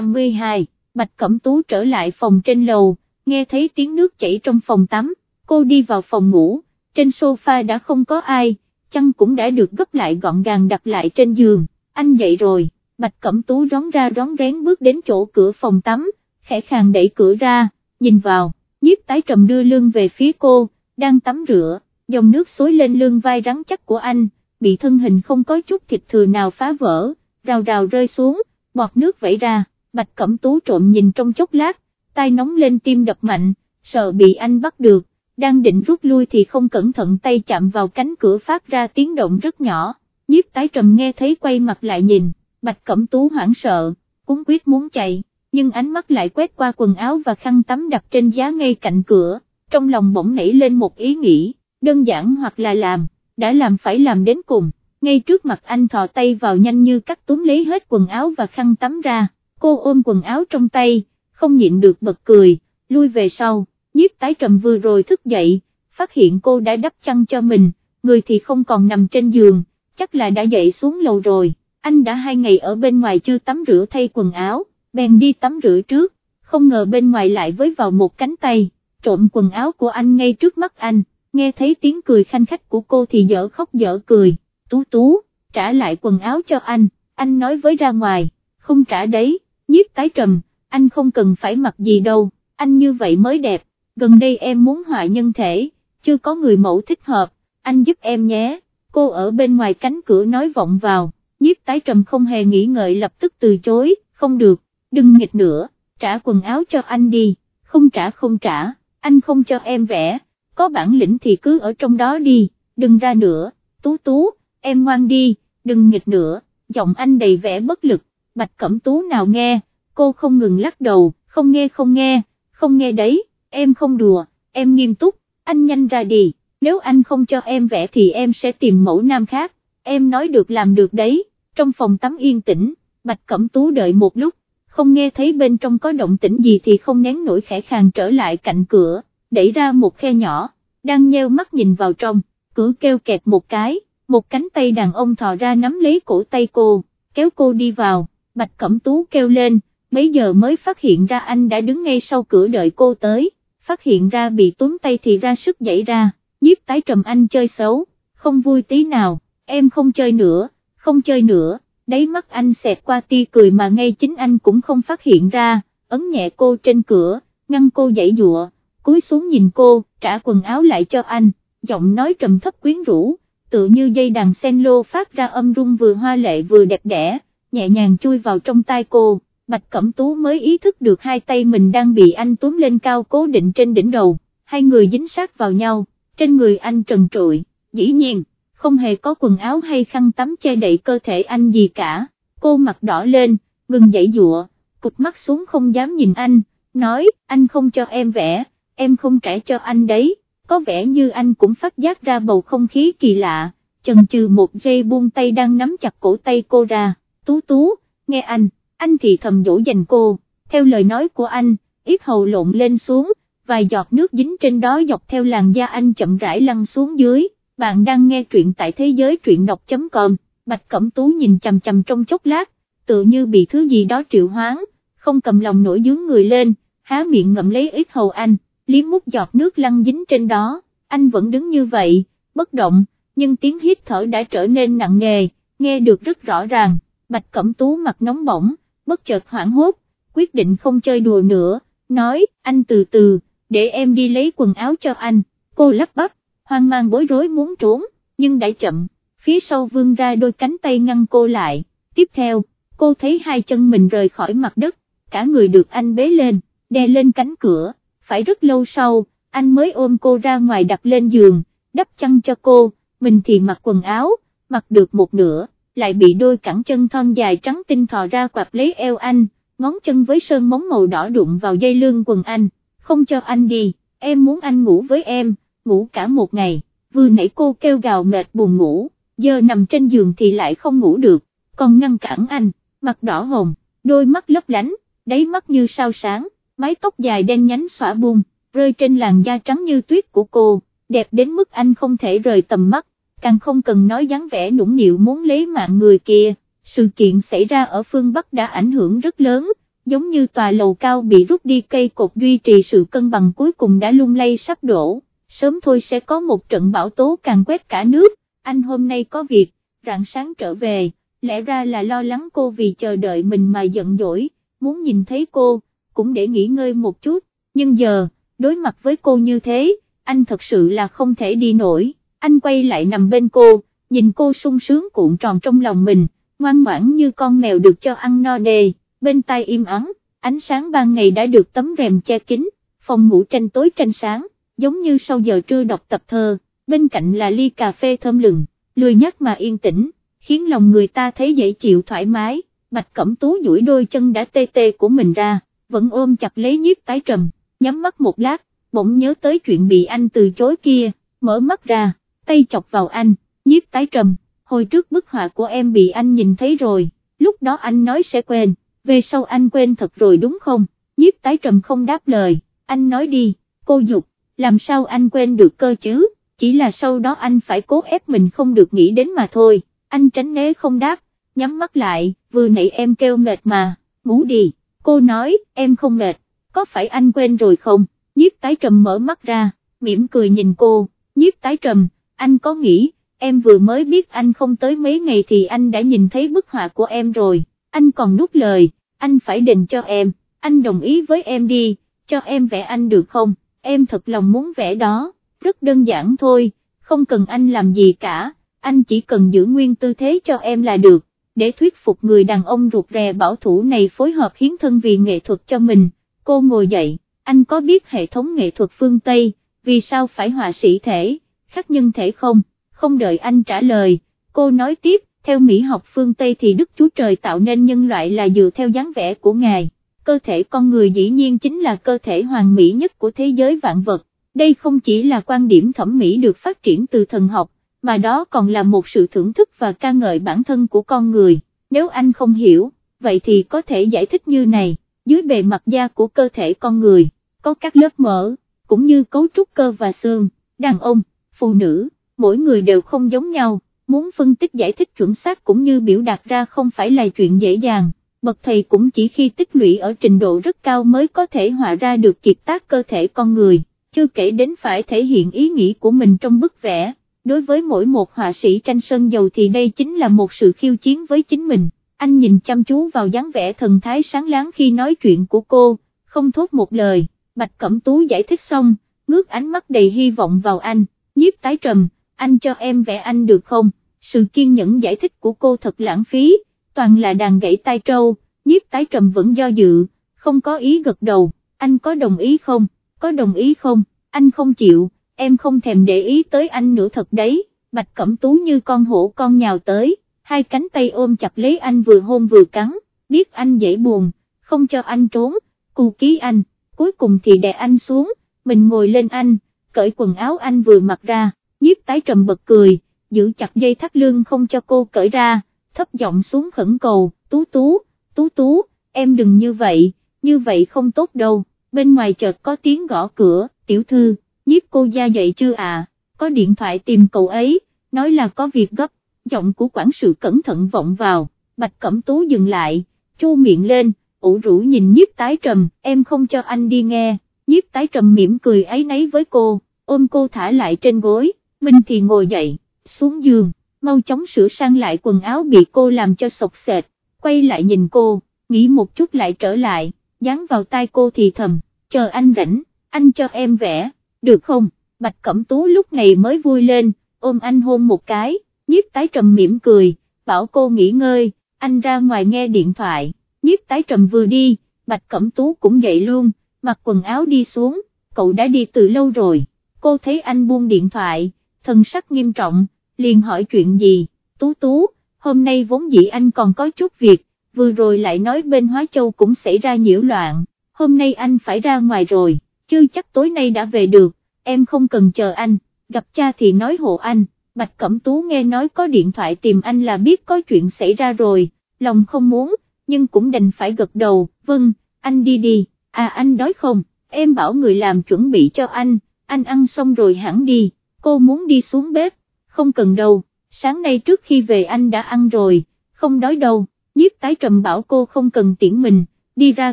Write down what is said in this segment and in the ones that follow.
52, Bạch Cẩm Tú trở lại phòng trên lầu, nghe thấy tiếng nước chảy trong phòng tắm, cô đi vào phòng ngủ, trên sofa đã không có ai, chăn cũng đã được gấp lại gọn gàng đặt lại trên giường, anh dậy rồi, Bạch Cẩm Tú rón ra rón rén bước đến chỗ cửa phòng tắm, khẽ khàng đẩy cửa ra, nhìn vào, nhiếp tái trầm đưa lưng về phía cô, đang tắm rửa, dòng nước xối lên lưng vai rắn chắc của anh, bị thân hình không có chút thịt thừa nào phá vỡ, rào rào rơi xuống, bọt nước vẩy ra, Bạch Cẩm Tú trộm nhìn trong chốc lát, tay nóng lên tim đập mạnh, sợ bị anh bắt được, đang định rút lui thì không cẩn thận tay chạm vào cánh cửa phát ra tiếng động rất nhỏ, nhiếp tái trầm nghe thấy quay mặt lại nhìn, Bạch Cẩm Tú hoảng sợ, cúng quyết muốn chạy, nhưng ánh mắt lại quét qua quần áo và khăn tắm đặt trên giá ngay cạnh cửa, trong lòng bỗng nảy lên một ý nghĩ, đơn giản hoặc là làm, đã làm phải làm đến cùng, ngay trước mặt anh thò tay vào nhanh như cắt túm lấy hết quần áo và khăn tắm ra, cô ôm quần áo trong tay, không nhịn được bật cười, lui về sau, nhiếp tái trầm vừa rồi thức dậy, phát hiện cô đã đắp chăn cho mình, người thì không còn nằm trên giường, chắc là đã dậy xuống lầu rồi, anh đã hai ngày ở bên ngoài chưa tắm rửa thay quần áo, bèn đi tắm rửa trước, không ngờ bên ngoài lại với vào một cánh tay, trộm quần áo của anh ngay trước mắt anh, nghe thấy tiếng cười khanh khách của cô thì dở khóc dở cười, tú tú, trả lại quần áo cho anh, anh nói với ra ngoài, không trả đấy, nhiếp tái trầm, anh không cần phải mặc gì đâu, anh như vậy mới đẹp, gần đây em muốn họa nhân thể, chưa có người mẫu thích hợp, anh giúp em nhé, cô ở bên ngoài cánh cửa nói vọng vào, nhiếp tái trầm không hề nghĩ ngợi lập tức từ chối, không được, đừng nghịch nữa, trả quần áo cho anh đi, không trả không trả, anh không cho em vẽ, có bản lĩnh thì cứ ở trong đó đi, đừng ra nữa, tú tú, em ngoan đi, đừng nghịch nữa, giọng anh đầy vẻ bất lực, bạch cẩm tú nào nghe, cô không ngừng lắc đầu, không nghe không nghe, không nghe đấy, em không đùa, em nghiêm túc, anh nhanh ra đi, nếu anh không cho em vẽ thì em sẽ tìm mẫu nam khác, em nói được làm được đấy, trong phòng tắm yên tĩnh, bạch cẩm tú đợi một lúc, không nghe thấy bên trong có động tĩnh gì thì không nén nổi khẽ khàng trở lại cạnh cửa, đẩy ra một khe nhỏ, đang nheo mắt nhìn vào trong, cửa kêu kẹt một cái, một cánh tay đàn ông thò ra nắm lấy cổ tay cô, kéo cô đi vào, bạch cẩm tú kêu lên, mấy giờ mới phát hiện ra anh đã đứng ngay sau cửa đợi cô tới, phát hiện ra bị túm tay thì ra sức dậy ra, nhiếp tái trầm anh chơi xấu, không vui tí nào, em không chơi nữa, không chơi nữa, đáy mắt anh xẹt qua tia cười mà ngay chính anh cũng không phát hiện ra, ấn nhẹ cô trên cửa, ngăn cô dậy dụa, cúi xuống nhìn cô, trả quần áo lại cho anh, giọng nói trầm thấp quyến rũ, tự như dây đàn sen lô phát ra âm rung vừa hoa lệ vừa đẹp đẽ, nhẹ nhàng chui vào trong tai cô, Bạch Cẩm Tú mới ý thức được hai tay mình đang bị anh túm lên cao cố định trên đỉnh đầu, hai người dính sát vào nhau, trên người anh trần trụi, dĩ nhiên, không hề có quần áo hay khăn tắm che đậy cơ thể anh gì cả, cô mặt đỏ lên, ngừng dậy dụa, cụt mắt xuống không dám nhìn anh, nói, anh không cho em vẽ, em không trả cho anh đấy, có vẻ như anh cũng phát giác ra bầu không khí kỳ lạ, chần chừ một giây buông tay đang nắm chặt cổ tay cô ra, tú tú, nghe anh, anh thì thầm dỗ dành cô, theo lời nói của anh, ít hầu lộn lên xuống, vài giọt nước dính trên đó dọc theo làn da anh chậm rãi lăn xuống dưới, bạn đang nghe truyện tại thế giới truyện đọc.com, Bạch Cẩm Tú nhìn chầm chầm trong chốc lát, tự như bị thứ gì đó triệu hoáng, không cầm lòng nổi dướng người lên, há miệng ngậm lấy ít hầu anh. Liếm mút giọt nước lăn dính trên đó, anh vẫn đứng như vậy, bất động, nhưng tiếng hít thở đã trở nên nặng nề, nghe được rất rõ ràng, bạch cẩm tú mặt nóng bỏng, bất chợt hoảng hốt, quyết định không chơi đùa nữa, nói, anh từ từ, để em đi lấy quần áo cho anh, cô lắp bắp, hoang mang bối rối muốn trốn, nhưng đã chậm, phía sau vươn ra đôi cánh tay ngăn cô lại, tiếp theo, cô thấy hai chân mình rời khỏi mặt đất, cả người được anh bế lên, đè lên cánh cửa. Phải rất lâu sau, anh mới ôm cô ra ngoài đặt lên giường, đắp chăn cho cô, mình thì mặc quần áo, mặc được một nửa, lại bị đôi cẳng chân thon dài trắng tinh thò ra quạp lấy eo anh, ngón chân với sơn móng màu đỏ đụng vào dây lưng quần anh, không cho anh đi, em muốn anh ngủ với em, ngủ cả một ngày, vừa nãy cô kêu gào mệt buồn ngủ, giờ nằm trên giường thì lại không ngủ được, còn ngăn cản anh, mặt đỏ hồng, đôi mắt lấp lánh, đáy mắt như sao sáng mái tóc dài đen nhánh xõa bung, rơi trên làn da trắng như tuyết của cô, đẹp đến mức anh không thể rời tầm mắt, càng không cần nói dáng vẻ nũng nịu muốn lấy mạng người kia. Sự kiện xảy ra ở phương Bắc đã ảnh hưởng rất lớn, giống như tòa lầu cao bị rút đi cây cột duy trì sự cân bằng cuối cùng đã lung lay sắp đổ, sớm thôi sẽ có một trận bão tố càng quét cả nước, anh hôm nay có việc, rạng sáng trở về, lẽ ra là lo lắng cô vì chờ đợi mình mà giận dỗi, muốn nhìn thấy cô, cũng để nghỉ ngơi một chút, nhưng giờ, đối mặt với cô như thế, anh thật sự là không thể đi nổi, anh quay lại nằm bên cô, nhìn cô sung sướng cuộn tròn trong lòng mình, ngoan ngoãn như con mèo được cho ăn no đề, bên tai im ắng, ánh sáng ban ngày đã được tấm rèm che kín, phòng ngủ tranh tối tranh sáng, giống như sau giờ trưa đọc tập thơ, bên cạnh là ly cà phê thơm lừng, lười nhắc mà yên tĩnh, khiến lòng người ta thấy dễ chịu thoải mái, bạch cẩm tú duỗi đôi chân đã tê tê của mình ra, vẫn ôm chặt lấy nhiếp tái trầm, nhắm mắt một lát, bỗng nhớ tới chuyện bị anh từ chối kia, mở mắt ra, tay chọc vào anh, nhiếp tái trầm, hồi trước bức họa của em bị anh nhìn thấy rồi, lúc đó anh nói sẽ quên, về sau anh quên thật rồi đúng không, nhiếp tái trầm không đáp lời, anh nói đi, cô dục, làm sao anh quên được cơ chứ, chỉ là sau đó anh phải cố ép mình không được nghĩ đến mà thôi, anh tránh né không đáp, nhắm mắt lại, vừa nãy em kêu mệt mà, ngủ đi, cô nói, em không mệt, có phải anh quên rồi không, nhiếp tái trầm mở mắt ra, mỉm cười nhìn cô, nhiếp tái trầm, anh có nghĩ, em vừa mới biết anh không tới mấy ngày thì anh đã nhìn thấy bức họa của em rồi, anh còn nút lời, anh phải đền cho em, anh đồng ý với em đi, cho em vẽ anh được không, em thật lòng muốn vẽ đó, rất đơn giản thôi, không cần anh làm gì cả, anh chỉ cần giữ nguyên tư thế cho em là được, để thuyết phục người đàn ông ruột rè bảo thủ này phối hợp hiến thân vì nghệ thuật cho mình, cô ngồi dậy, anh có biết hệ thống nghệ thuật phương Tây, vì sao phải họa sĩ thể, khắc nhân thể không, không đợi anh trả lời, cô nói tiếp, theo Mỹ học phương Tây thì Đức Chúa Trời tạo nên nhân loại là dựa theo dáng vẻ của Ngài, cơ thể con người dĩ nhiên chính là cơ thể hoàn mỹ nhất của thế giới vạn vật, đây không chỉ là quan điểm thẩm mỹ được phát triển từ thần học, mà đó còn là một sự thưởng thức và ca ngợi bản thân của con người, nếu anh không hiểu, vậy thì có thể giải thích như này, dưới bề mặt da của cơ thể con người, có các lớp mỡ, cũng như cấu trúc cơ và xương, đàn ông, phụ nữ, mỗi người đều không giống nhau, muốn phân tích giải thích chuẩn xác cũng như biểu đạt ra không phải là chuyện dễ dàng, bậc thầy cũng chỉ khi tích lũy ở trình độ rất cao mới có thể họa ra được kiệt tác cơ thể con người, chưa kể đến phải thể hiện ý nghĩ của mình trong bức vẽ. Đối với mỗi một họa sĩ tranh sơn dầu thì đây chính là một sự khiêu chiến với chính mình, anh nhìn chăm chú vào dáng vẻ thần thái sáng láng khi nói chuyện của cô, không thốt một lời, Bạch Cẩm Tú giải thích xong, ngước ánh mắt đầy hy vọng vào anh, nhiếp tái trầm, anh cho em vẽ anh được không, sự kiên nhẫn giải thích của cô thật lãng phí, toàn là đàn gãy tai trâu, nhiếp tái trầm vẫn do dự, không có ý gật đầu, anh có đồng ý không, có đồng ý không, anh không chịu em không thèm để ý tới anh nữa thật đấy, bạch cẩm tú như con hổ con nhào tới, hai cánh tay ôm chặt lấy anh vừa hôn vừa cắn, biết anh dễ buồn, không cho anh trốn, cù ký anh, cuối cùng thì đè anh xuống, mình ngồi lên anh, cởi quần áo anh vừa mặc ra, nhiếp tái trầm bật cười, giữ chặt dây thắt lưng không cho cô cởi ra, thấp giọng xuống khẩn cầu, tú tú, tú tú, em đừng như vậy, như vậy không tốt đâu, bên ngoài chợt có tiếng gõ cửa, tiểu thư nhiếp cô gia dậy chưa à, có điện thoại tìm cậu ấy, nói là có việc gấp, giọng của quản sự cẩn thận vọng vào, bạch cẩm tú dừng lại, chu miệng lên, ủ rũ nhìn nhiếp tái trầm, em không cho anh đi nghe, nhiếp tái trầm mỉm cười ấy nấy với cô, ôm cô thả lại trên gối, Minh thì ngồi dậy, xuống giường, mau chóng sửa sang lại quần áo bị cô làm cho sọc sệt, quay lại nhìn cô, nghĩ một chút lại trở lại, dán vào tai cô thì thầm, chờ anh rảnh, anh cho em vẽ được không, Bạch Cẩm Tú lúc này mới vui lên, ôm anh hôn một cái, nhiếp tái trầm mỉm cười, bảo cô nghỉ ngơi, anh ra ngoài nghe điện thoại, nhiếp tái trầm vừa đi, Bạch Cẩm Tú cũng dậy luôn, mặc quần áo đi xuống, cậu đã đi từ lâu rồi, cô thấy anh buông điện thoại, thần sắc nghiêm trọng, liền hỏi chuyện gì, Tú Tú, hôm nay vốn dĩ anh còn có chút việc, vừa rồi lại nói bên Hóa Châu cũng xảy ra nhiễu loạn, hôm nay anh phải ra ngoài rồi chưa chắc tối nay đã về được, em không cần chờ anh, gặp cha thì nói hộ anh, Bạch Cẩm Tú nghe nói có điện thoại tìm anh là biết có chuyện xảy ra rồi, lòng không muốn, nhưng cũng đành phải gật đầu, vâng, anh đi đi, à anh đói không, em bảo người làm chuẩn bị cho anh, anh ăn xong rồi hẳn đi, cô muốn đi xuống bếp, không cần đâu, sáng nay trước khi về anh đã ăn rồi, không đói đâu, nhiếp tái trầm bảo cô không cần tiễn mình, đi ra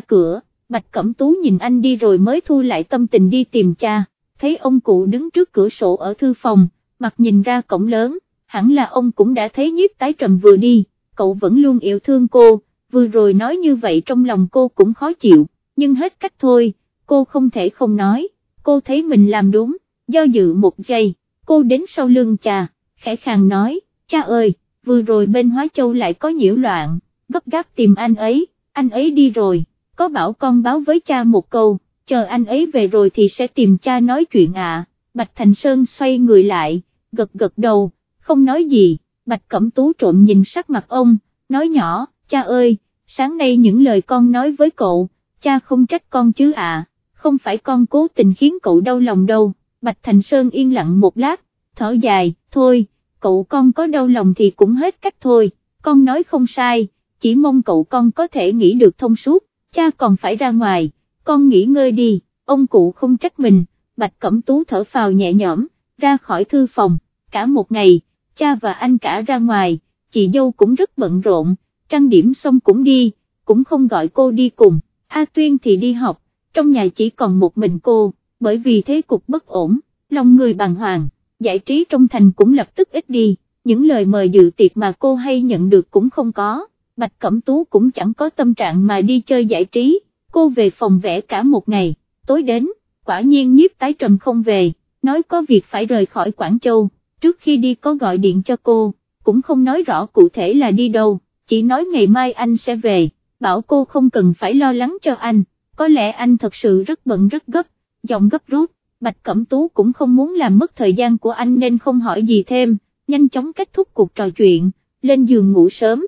cửa, Bạch Cẩm Tú nhìn anh đi rồi mới thu lại tâm tình đi tìm cha, thấy ông cụ đứng trước cửa sổ ở thư phòng, mặt nhìn ra cổng lớn, hẳn là ông cũng đã thấy nhiếp tái trầm vừa đi, cậu vẫn luôn yêu thương cô, vừa rồi nói như vậy trong lòng cô cũng khó chịu, nhưng hết cách thôi, cô không thể không nói, cô thấy mình làm đúng, do dự một giây, cô đến sau lưng cha, khẽ khàng nói, cha ơi, vừa rồi bên Hóa Châu lại có nhiễu loạn, gấp gáp tìm anh ấy, anh ấy đi rồi, có bảo con báo với cha một câu, chờ anh ấy về rồi thì sẽ tìm cha nói chuyện ạ, Bạch Thành Sơn xoay người lại, gật gật đầu, không nói gì, Bạch Cẩm Tú trộm nhìn sắc mặt ông, nói nhỏ, cha ơi, sáng nay những lời con nói với cậu, cha không trách con chứ ạ, không phải con cố tình khiến cậu đau lòng đâu, Bạch Thành Sơn yên lặng một lát, thở dài, thôi, cậu con có đau lòng thì cũng hết cách thôi, con nói không sai, chỉ mong cậu con có thể nghĩ được thông suốt, cha còn phải ra ngoài, con nghỉ ngơi đi, ông cụ không trách mình, Bạch Cẩm Tú thở phào nhẹ nhõm, ra khỏi thư phòng, cả một ngày, cha và anh cả ra ngoài, chị dâu cũng rất bận rộn, trang điểm xong cũng đi, cũng không gọi cô đi cùng, A Tuyên thì đi học, trong nhà chỉ còn một mình cô, bởi vì thế cục bất ổn, lòng người bàng hoàng, giải trí trong thành cũng lập tức ít đi, những lời mời dự tiệc mà cô hay nhận được cũng không có, Bạch Cẩm Tú cũng chẳng có tâm trạng mà đi chơi giải trí, cô về phòng vẽ cả một ngày, tối đến, quả nhiên nhiếp tái trầm không về, nói có việc phải rời khỏi Quảng Châu, trước khi đi có gọi điện cho cô, cũng không nói rõ cụ thể là đi đâu, chỉ nói ngày mai anh sẽ về, bảo cô không cần phải lo lắng cho anh, có lẽ anh thật sự rất bận rất gấp, giọng gấp rút, Bạch Cẩm Tú cũng không muốn làm mất thời gian của anh nên không hỏi gì thêm, nhanh chóng kết thúc cuộc trò chuyện, lên giường ngủ sớm.